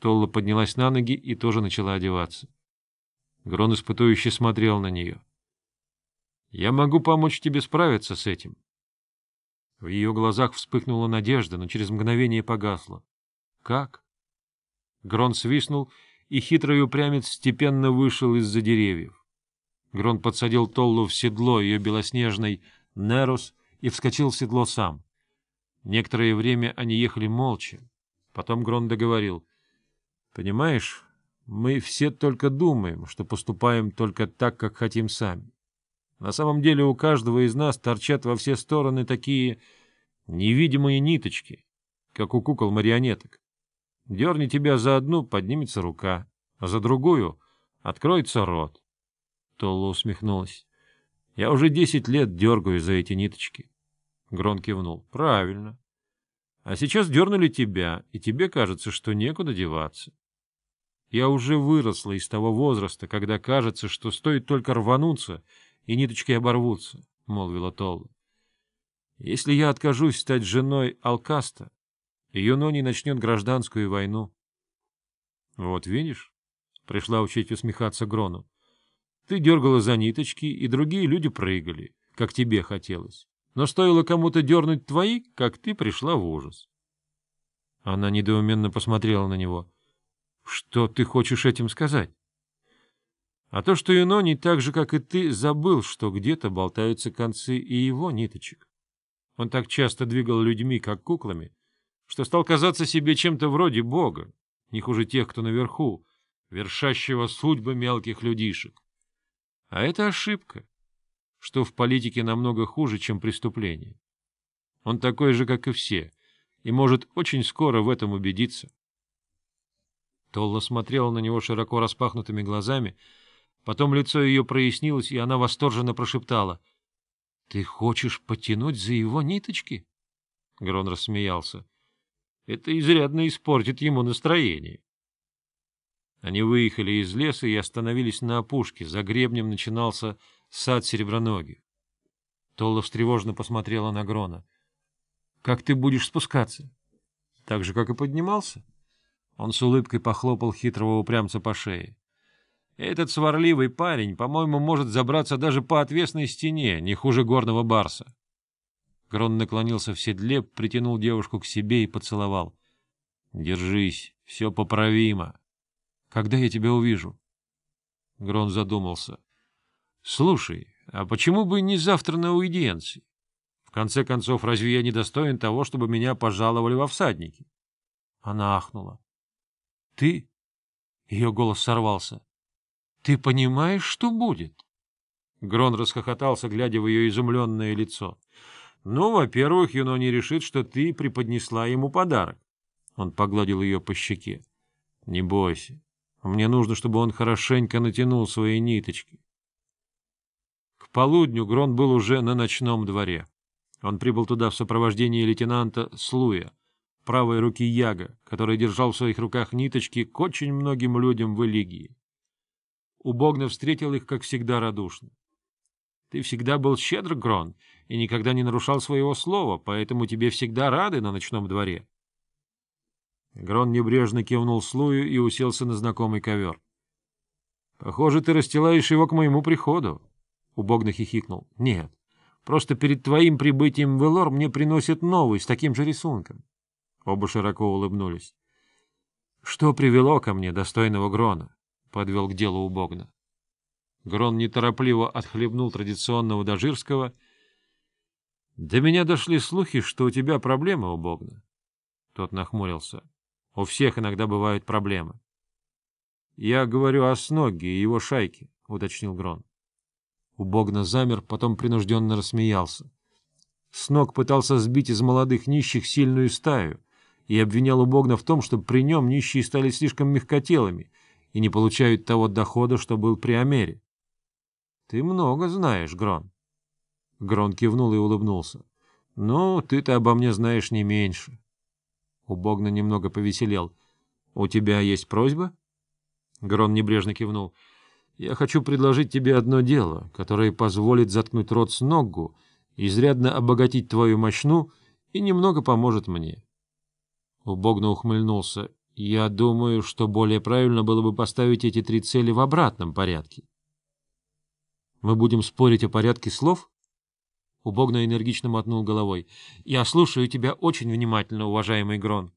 Толла поднялась на ноги и тоже начала одеваться. Грон испытующе смотрел на нее. — Я могу помочь тебе справиться с этим. В ее глазах вспыхнула надежда, но через мгновение погасла. — Как? Грон свистнул, и хитрый упрямец степенно вышел из-за деревьев. Грон подсадил Толлу в седло ее белоснежной Нерус и вскочил в седло сам. Некоторое время они ехали молча. Потом Грон договорил. — Понимаешь, мы все только думаем, что поступаем только так, как хотим сами. На самом деле у каждого из нас торчат во все стороны такие невидимые ниточки, как у кукол-марионеток. Дерни тебя за одну — поднимется рука, а за другую — откроется рот. Толла усмехнулась. — Я уже десять лет дергаю за эти ниточки. Грон кивнул. — Правильно. А сейчас дернули тебя, и тебе кажется, что некуда деваться. Я уже выросла из того возраста, когда кажется, что стоит только рвануться, и ниточки оборвутся, — молвила Толла. Если я откажусь стать женой Алкаста, Юнони начнет гражданскую войну. — Вот видишь, — пришла учить усмехаться Грону, — ты дергала за ниточки, и другие люди прыгали, как тебе хотелось. Но стоило кому-то дернуть твои, как ты пришла в ужас. Она недоуменно посмотрела на него. — Что ты хочешь этим сказать? А то, что Юнони так же, как и ты, забыл, что где-то болтаются концы и его ниточек. Он так часто двигал людьми, как куклами, что стал казаться себе чем-то вроде Бога, не хуже тех, кто наверху, вершащего судьбы мелких людишек. А это ошибка, что в политике намного хуже, чем преступление. Он такой же, как и все, и может очень скоро в этом убедиться. Толла смотрела на него широко распахнутыми глазами, потом лицо ее прояснилось, и она восторженно прошептала. — Ты хочешь потянуть за его ниточки? Грон рассмеялся. — это изрядно испортит ему настроение. Они выехали из леса и остановились на опушке. За гребнем начинался сад сереброногих. Толла встревоженно посмотрела на Грона. — Как ты будешь спускаться? — Так же, как и поднимался. Он с улыбкой похлопал хитрого упрямца по шее. — Этот сварливый парень, по-моему, может забраться даже по отвесной стене, не хуже горного барса. Грон наклонился в седле, притянул девушку к себе и поцеловал. — Держись, все поправимо. Когда я тебя увижу? Грон задумался. — Слушай, а почему бы не завтра на уидиенции? В конце концов, разве я не достоин того, чтобы меня пожаловали во всадники? Она ахнула. — Ты? Ее голос сорвался. — Ты понимаешь, что будет? Грон расхохотался, глядя в ее изумленное лицо. Ну, во-первых, Юно не решит, что ты преподнесла ему подарок. Он погладил ее по щеке. Не бойся. Мне нужно, чтобы он хорошенько натянул свои ниточки. К полудню Грон был уже на ночном дворе. Он прибыл туда в сопровождении лейтенанта Слуя, правой руки Яга, который держал в своих руках ниточки к очень многим людям в Элигии. Убогна встретил их, как всегда, радушно. — Ты всегда был щедр, Грон, и никогда не нарушал своего слова, поэтому тебе всегда рады на ночном дворе. Грон небрежно кивнул Слую и уселся на знакомый ковер. — Похоже, ты расстилаешь его к моему приходу. Убогно хихикнул. — Нет, просто перед твоим прибытием в Элор мне приносят новый с таким же рисунком. Оба широко улыбнулись. — Что привело ко мне достойного Грона? — подвел к делу Убогна. Грон неторопливо отхлебнул традиционного дожирского — до меня дошли слухи, что у тебя проблемы у. Тот нахмурился. У всех иногда бывают проблемы. Я говорю о Сноге и его шайке, уточнил Грон. У замер, потом принужденно рассмеялся. Сног пытался сбить из молодых нищих сильную стаю и обвинял Убогна в том, что при нем нищие стали слишком мягкотелыми и не получают того дохода, что был при Амере. — Ты много знаешь, Грон. Грон кивнул и улыбнулся. — Ну, ты-то обо мне знаешь не меньше. Убогна немного повеселел. — У тебя есть просьба? Грон небрежно кивнул. — Я хочу предложить тебе одно дело, которое позволит заткнуть рот с ногу, изрядно обогатить твою мощну и немного поможет мне. Убогна ухмыльнулся. — Я думаю, что более правильно было бы поставить эти три цели в обратном порядке. Мы будем спорить о порядке слов? Убогно энергично мотнул головой. Я слушаю тебя очень внимательно, уважаемый Грон.